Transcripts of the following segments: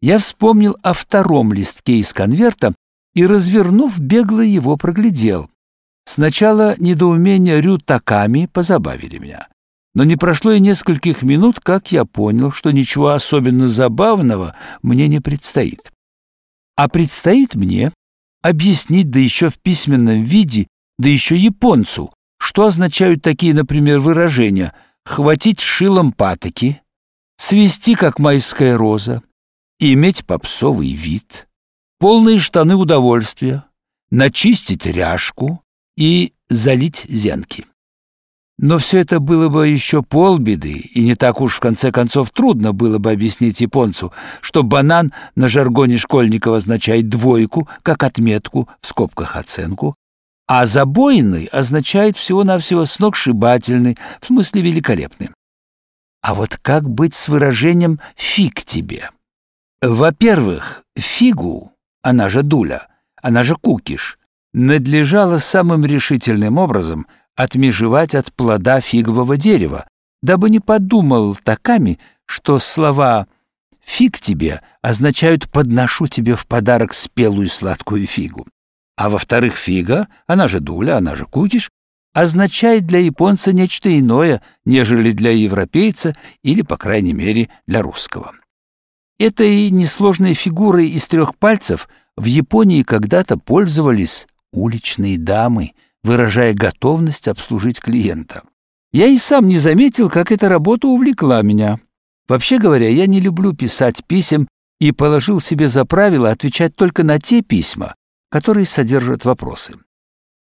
я вспомнил о втором листке из конверта и, развернув, бегло его проглядел. Сначала недоумение Рю Таками позабавили меня. Но не прошло и нескольких минут, как я понял, что ничего особенно забавного мне не предстоит. А предстоит мне объяснить, да еще в письменном виде, да еще японцу, что означают такие, например, выражения «хватить шилом патоки», «свести, как майская роза», «иметь попсовый вид», «полные штаны удовольствия», «начистить ряжку» и «залить зенки». Но все это было бы еще полбеды, и не так уж в конце концов трудно было бы объяснить японцу, что банан на жаргоне Школьникова означает двойку, как отметку, в скобках оценку, а забойный означает всего-навсего сногсшибательный, в смысле великолепный. А вот как быть с выражением «фиг тебе»? Во-первых, фигу, она же дуля, она же кукиш, надлежало самым решительным образом отмежевать от плода фигового дерева, дабы не подумал таками, что слова «фиг тебе» означают «подношу тебе в подарок спелую сладкую фигу». А во-вторых, фига, она же дуля, она же кукиш, означает для японца нечто иное, нежели для европейца или, по крайней мере, для русского. Этой несложной фигурой из трех пальцев в Японии когда-то пользовались уличные дамы — выражая готовность обслужить клиента. Я и сам не заметил, как эта работа увлекла меня. Вообще говоря, я не люблю писать писем и положил себе за правило отвечать только на те письма, которые содержат вопросы.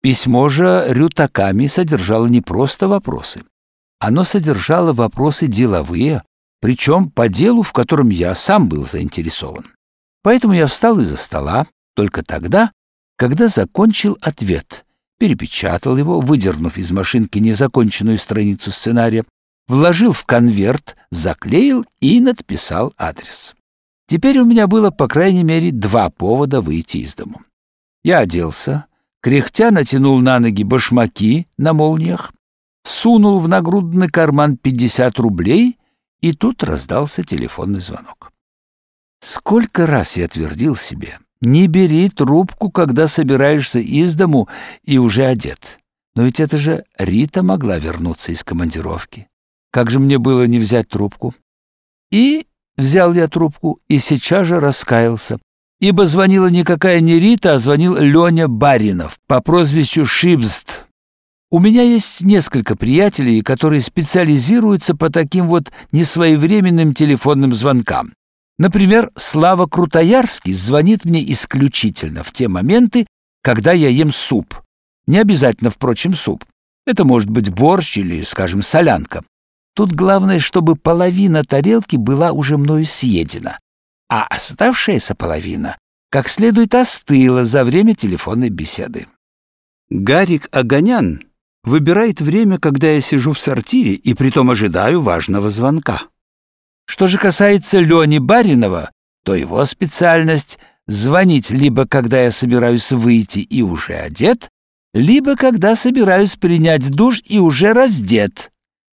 Письмо же Рютаками содержало не просто вопросы. Оно содержало вопросы деловые, причем по делу, в котором я сам был заинтересован. Поэтому я встал из-за стола только тогда, когда закончил ответ перепечатал его, выдернув из машинки незаконченную страницу сценария, вложил в конверт, заклеил и надписал адрес. Теперь у меня было, по крайней мере, два повода выйти из дому. Я оделся, кряхтя натянул на ноги башмаки на молниях, сунул в нагрудный карман 50 рублей, и тут раздался телефонный звонок. Сколько раз я твердил себе, не бери трубку, когда собираешься из дому и уже одет. Но ведь это же Рита могла вернуться из командировки. Как же мне было не взять трубку? И взял я трубку и сейчас же раскаялся, ибо звонила никакая не Рита, а звонил Леня Баринов по прозвищу Шибст. У меня есть несколько приятелей, которые специализируются по таким вот несвоевременным телефонным звонкам. Например, Слава Крутоярский звонит мне исключительно в те моменты, когда я ем суп. Не обязательно, впрочем, суп. Это может быть борщ или, скажем, солянка. Тут главное, чтобы половина тарелки была уже мною съедена, а оставшаяся половина как следует остыла за время телефонной беседы. Гарик Огонян выбирает время, когда я сижу в сортире и притом ожидаю важного звонка. Что же касается Лени Баринова, то его специальность — звонить либо когда я собираюсь выйти и уже одет, либо когда собираюсь принять душ и уже раздет.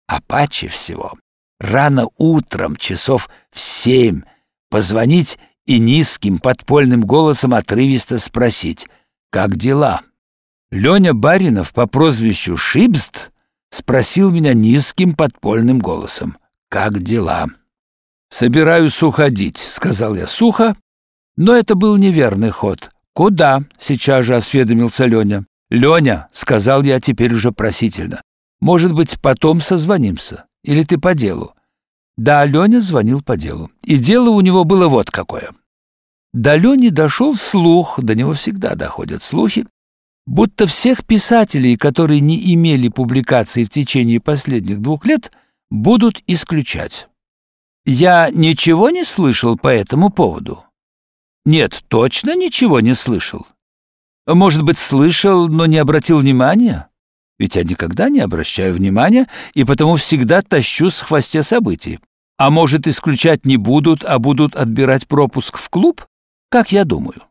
А паче всего рано утром, часов в семь, позвонить и низким подпольным голосом отрывисто спросить «Как дела?». Леня Баринов по прозвищу Шибст спросил меня низким подпольным голосом «Как дела?». «Собираюсь уходить», — сказал я сухо, но это был неверный ход. «Куда?» — сейчас же осведомился Леня. «Леня», — сказал я теперь уже просительно, — «может быть, потом созвонимся? Или ты по делу?» Да, Леня звонил по делу. И дело у него было вот какое. До Лени дошел слух, до него всегда доходят слухи, будто всех писателей, которые не имели публикаций в течение последних двух лет, будут исключать. Я ничего не слышал по этому поводу. Нет, точно ничего не слышал. Может быть, слышал, но не обратил внимания? Ведь я никогда не обращаю внимания и потому всегда тащу с хвосте событий. А может, исключать не будут, а будут отбирать пропуск в клуб? Как я думаю.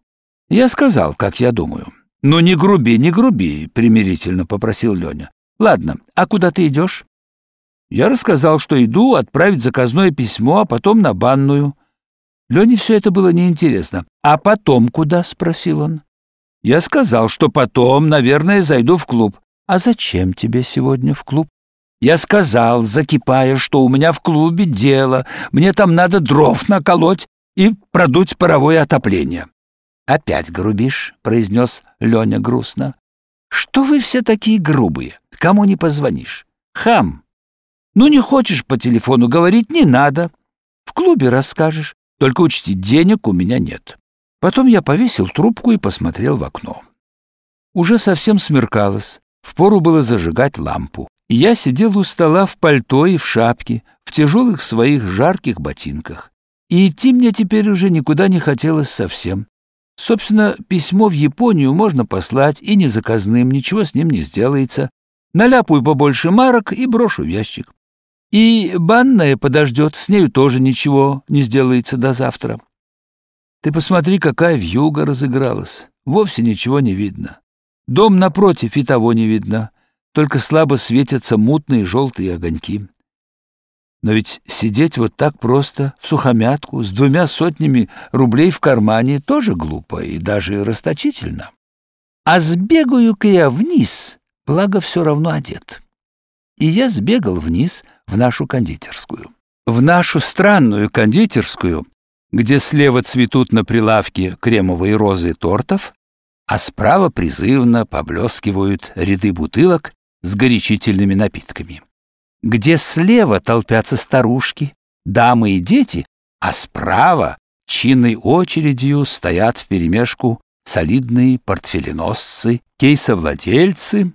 Я сказал, как я думаю. Ну не груби, не груби, примирительно попросил Леня. Ладно, а куда ты идешь? Я рассказал, что иду отправить заказное письмо, а потом на банную. Лене все это было неинтересно. «А потом куда?» — спросил он. Я сказал, что потом, наверное, зайду в клуб. «А зачем тебе сегодня в клуб?» Я сказал, закипая, что у меня в клубе дело, мне там надо дров наколоть и продуть паровое отопление. «Опять грубишь», — произнес Леня грустно. «Что вы все такие грубые? Кому не позвонишь? Хам! Ну, не хочешь по телефону говорить, не надо. В клубе расскажешь, только учти, денег у меня нет». Потом я повесил трубку и посмотрел в окно. Уже совсем смеркалось, впору было зажигать лампу. Я сидел у стола в пальто и в шапке, в тяжелых своих жарких ботинках. И идти мне теперь уже никуда не хотелось совсем. Собственно, письмо в Японию можно послать и не заказным, ничего с ним не сделается. Наляпаю побольше марок и брошу в ящик. И банная подождет, с нею тоже ничего не сделается до завтра. Ты посмотри, какая вьюга разыгралась. Вовсе ничего не видно. Дом напротив и того не видно. Только слабо светятся мутные желтые огоньки. Но ведь сидеть вот так просто, в сухомятку, с двумя сотнями рублей в кармане, тоже глупо и даже расточительно. А сбегаю-ка я вниз, благо все равно одет. И я сбегал вниз в нашу кондитерскую. В нашу странную кондитерскую, где слева цветут на прилавке кремовые розы тортов, а справа призывно поблескивают ряды бутылок с горячительными напитками где слева толпятся старушки, дамы и дети, а справа чинной очередью стоят вперемешку солидные портфеленосцы, кейсовладельцы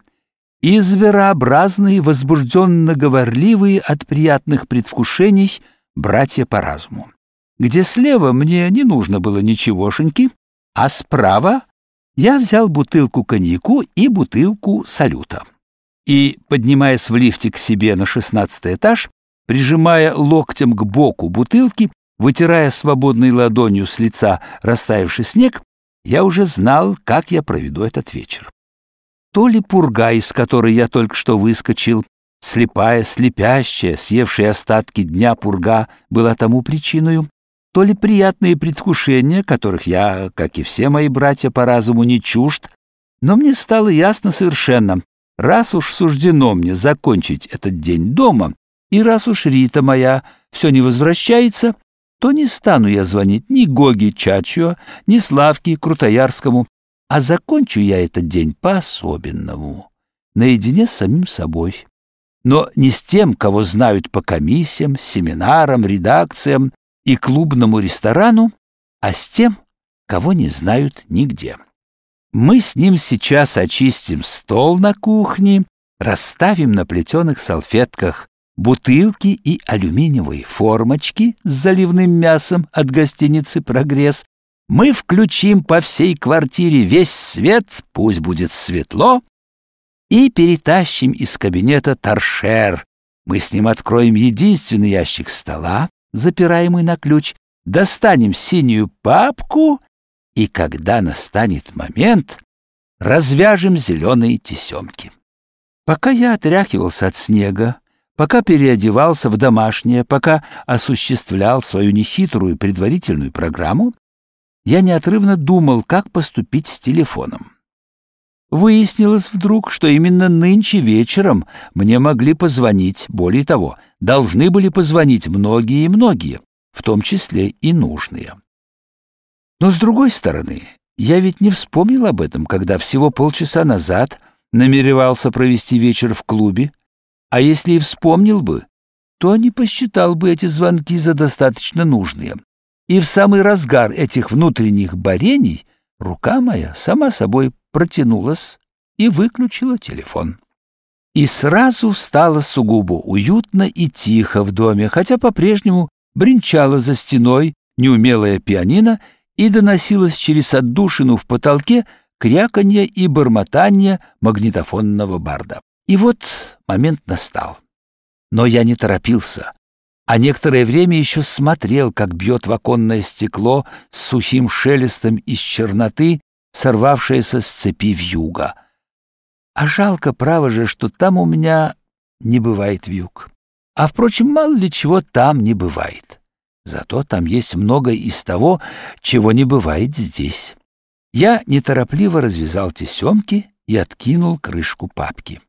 и зверообразные, возбужденно-говорливые от приятных предвкушений братья по разуму, где слева мне не нужно было ничегошеньки, а справа я взял бутылку коньяку и бутылку салюта и, поднимаясь в лифте к себе на шестнадцатый этаж, прижимая локтем к боку бутылки, вытирая свободной ладонью с лица растаявший снег, я уже знал, как я проведу этот вечер. То ли пурга, из которой я только что выскочил, слепая, слепящая, съевшая остатки дня пурга, была тому причиной, то ли приятные предвкушения, которых я, как и все мои братья по разуму, не чужд, но мне стало ясно совершенно, Раз уж суждено мне закончить этот день дома, и раз уж Рита моя все не возвращается, то не стану я звонить ни Гоги Чачуа, ни Славке Крутоярскому, а закончу я этот день по-особенному, наедине с самим собой. Но не с тем, кого знают по комиссиям, семинарам, редакциям и клубному ресторану, а с тем, кого не знают нигде. Мы с ним сейчас очистим стол на кухне, расставим на плетеных салфетках бутылки и алюминиевые формочки с заливным мясом от гостиницы «Прогресс». Мы включим по всей квартире весь свет, пусть будет светло, и перетащим из кабинета торшер. Мы с ним откроем единственный ящик стола, запираемый на ключ, достанем синюю папку и когда настанет момент, развяжем зеленые тесемки. Пока я отряхивался от снега, пока переодевался в домашнее, пока осуществлял свою нехитрую предварительную программу, я неотрывно думал, как поступить с телефоном. Выяснилось вдруг, что именно нынче вечером мне могли позвонить, более того, должны были позвонить многие и многие, в том числе и нужные. Но с другой стороны, я ведь не вспомнил об этом, когда всего полчаса назад намеревался провести вечер в клубе, а если и вспомнил бы, то не посчитал бы эти звонки за достаточно нужные. И в самый разгар этих внутренних борений рука моя сама собой протянулась и выключила телефон. И сразу стало сугубо уютно и тихо в доме, хотя по-прежнему бренчала за стеной неумелая пианино и доносилось через отдушину в потолке кряканье и бормотание магнитофонного барда. И вот момент настал. Но я не торопился, а некоторое время еще смотрел, как бьет в оконное стекло с сухим шелестом из черноты, сорвавшееся с цепи вьюга. А жалко, право же, что там у меня не бывает вьюг. А, впрочем, мало ли чего там не бывает. Зато там есть много из того, чего не бывает здесь. Я неторопливо развязал тесемки и откинул крышку папки.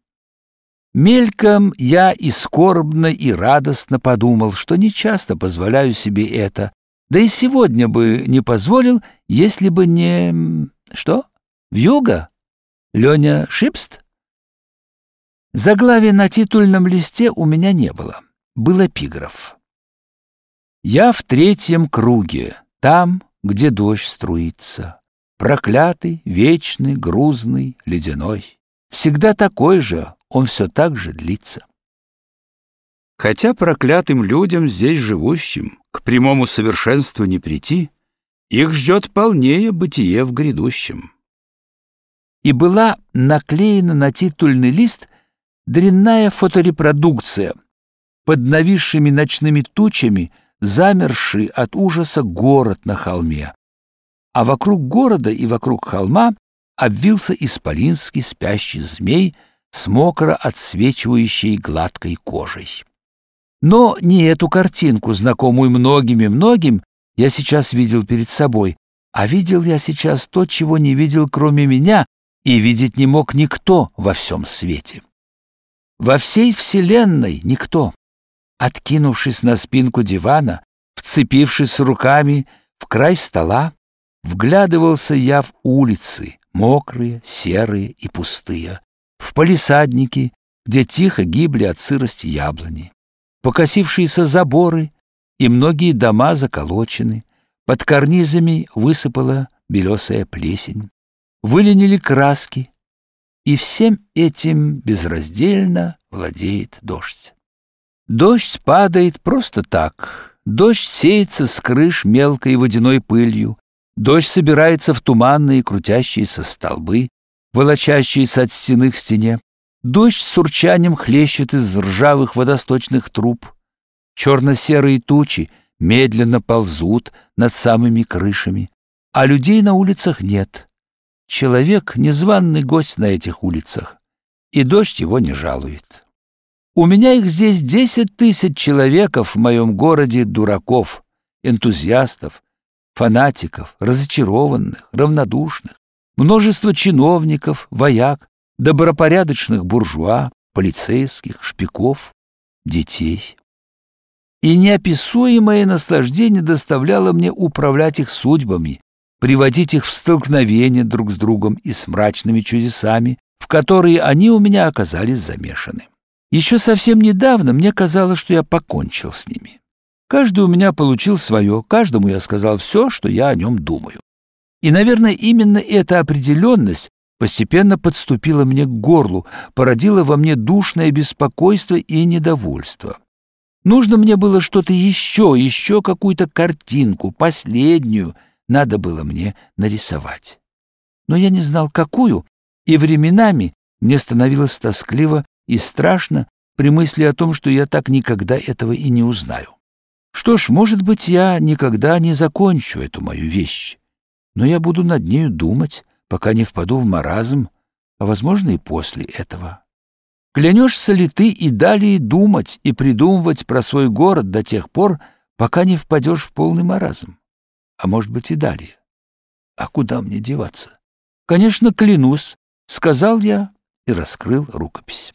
Мельком я и скорбно, и радостно подумал, что нечасто позволяю себе это, да и сегодня бы не позволил, если бы не... Что? Вьюга? Леня Шипст? Заглавия на титульном листе у меня не было. Был эпиграф. «Я в третьем круге, там, где дождь струится. Проклятый, вечный, грузный, ледяной. Всегда такой же, он все так же длится». Хотя проклятым людям, здесь живущим, к прямому совершенству не прийти, их ждет полнее бытие в грядущем. И была наклеена на титульный лист дрянная фоторепродукция, под нависшими ночными тучами замерший от ужаса город на холме, а вокруг города и вокруг холма обвился исполинский спящий змей с мокро отсвечивающей гладкой кожей. Но не эту картинку, знакомую многим и многим, я сейчас видел перед собой, а видел я сейчас то, чего не видел кроме меня и видеть не мог никто во всем свете. Во всей вселенной никто. Откинувшись на спинку дивана, вцепившись руками в край стола, вглядывался я в улицы, мокрые, серые и пустые, в палисадники, где тихо гибли от сырости яблони, покосившиеся заборы и многие дома заколочены, под карнизами высыпала белесая плесень, выленили краски, и всем этим безраздельно владеет дождь. Дождь падает просто так, дождь сеется с крыш мелкой водяной пылью, дождь собирается в туманные крутящиеся столбы, волочащиеся от стены к стене, дождь с урчанием хлещет из ржавых водосточных труб, черно-серые тучи медленно ползут над самыми крышами, а людей на улицах нет — Человек — незваный гость на этих улицах, и дождь его не жалует. У меня их здесь десять тысяч человеков в моем городе дураков, энтузиастов, фанатиков, разочарованных, равнодушных, множество чиновников, вояк, добропорядочных буржуа, полицейских, шпиков, детей. И неописуемое наслаждение доставляло мне управлять их судьбами, приводить их в столкновение друг с другом и с мрачными чудесами, в которые они у меня оказались замешаны. Еще совсем недавно мне казалось, что я покончил с ними. Каждый у меня получил свое, каждому я сказал все, что я о нем думаю. И, наверное, именно эта определенность постепенно подступила мне к горлу, породила во мне душное беспокойство и недовольство. Нужно мне было что-то еще, еще какую-то картинку, последнюю — надо было мне нарисовать. Но я не знал, какую, и временами мне становилось тоскливо и страшно при мысли о том, что я так никогда этого и не узнаю. Что ж, может быть, я никогда не закончу эту мою вещь, но я буду над нею думать, пока не впаду в маразм, а, возможно, и после этого. Клянешься ли ты и далее думать и придумывать про свой город до тех пор, пока не впадешь в полный маразм? а может быть и далее. А куда мне деваться? Конечно, клянусь, сказал я и раскрыл рукопись.